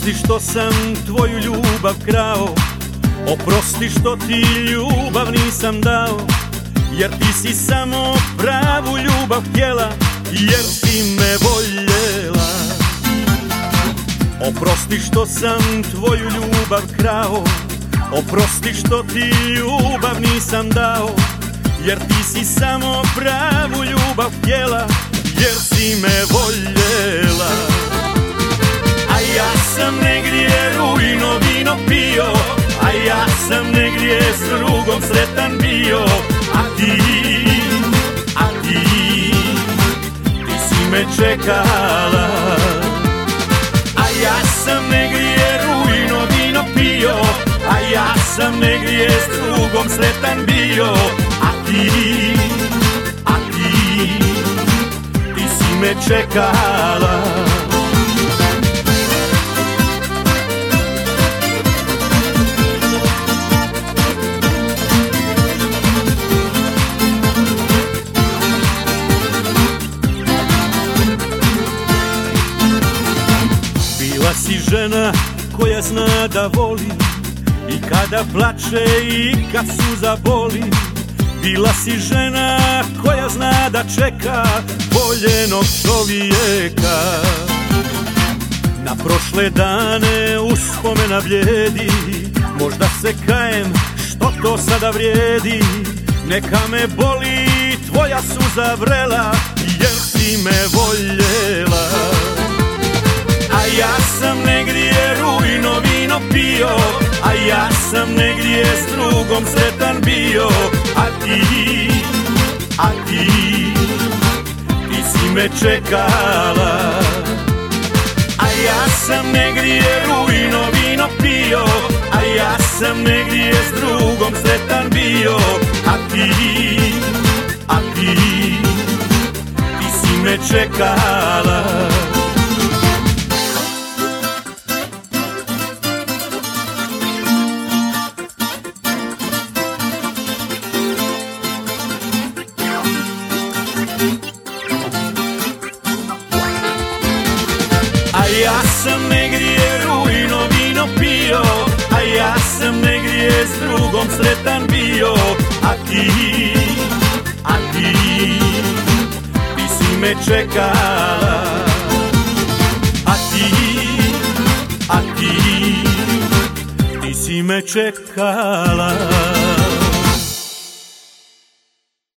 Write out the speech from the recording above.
Oprosti što sam tvoju ljubav krao. Oprosti što ti ljubav nisam dao. Jer ti si samo pravu ljubav htjela Jer si me voljela. Oprosti što sam tvoju ljubav krao. Oprosti što ti ljubav nisam dao. Jer ti si samo pravu ljubav htjela Jer si me voljela me čekala. A ja sam negdje rujno vino pio A ja sam negdje s drugom sretan bio. A ti, a ti, ti si me čekala si žena koja zna da voli. I kada plače i kad suza boli Bila si žena koja zna da čeka Voljenog čovjeka. Na prošle dane uspomena bljedi Možda se kajem što to sada vrijedi. Neka me boli tvoja suza vrela Jer si me voljela vino pio A ja sam negdje s drugom sretan bio. A ti, a ti, ti si me čekala. A ja sam negdje rujno vino pio A ja sam negdje s drugom sretan bio. A ti, a ti, ti si me čekala sretan bio A ti, a ti, si me čekala. A ti, a ti si me čekala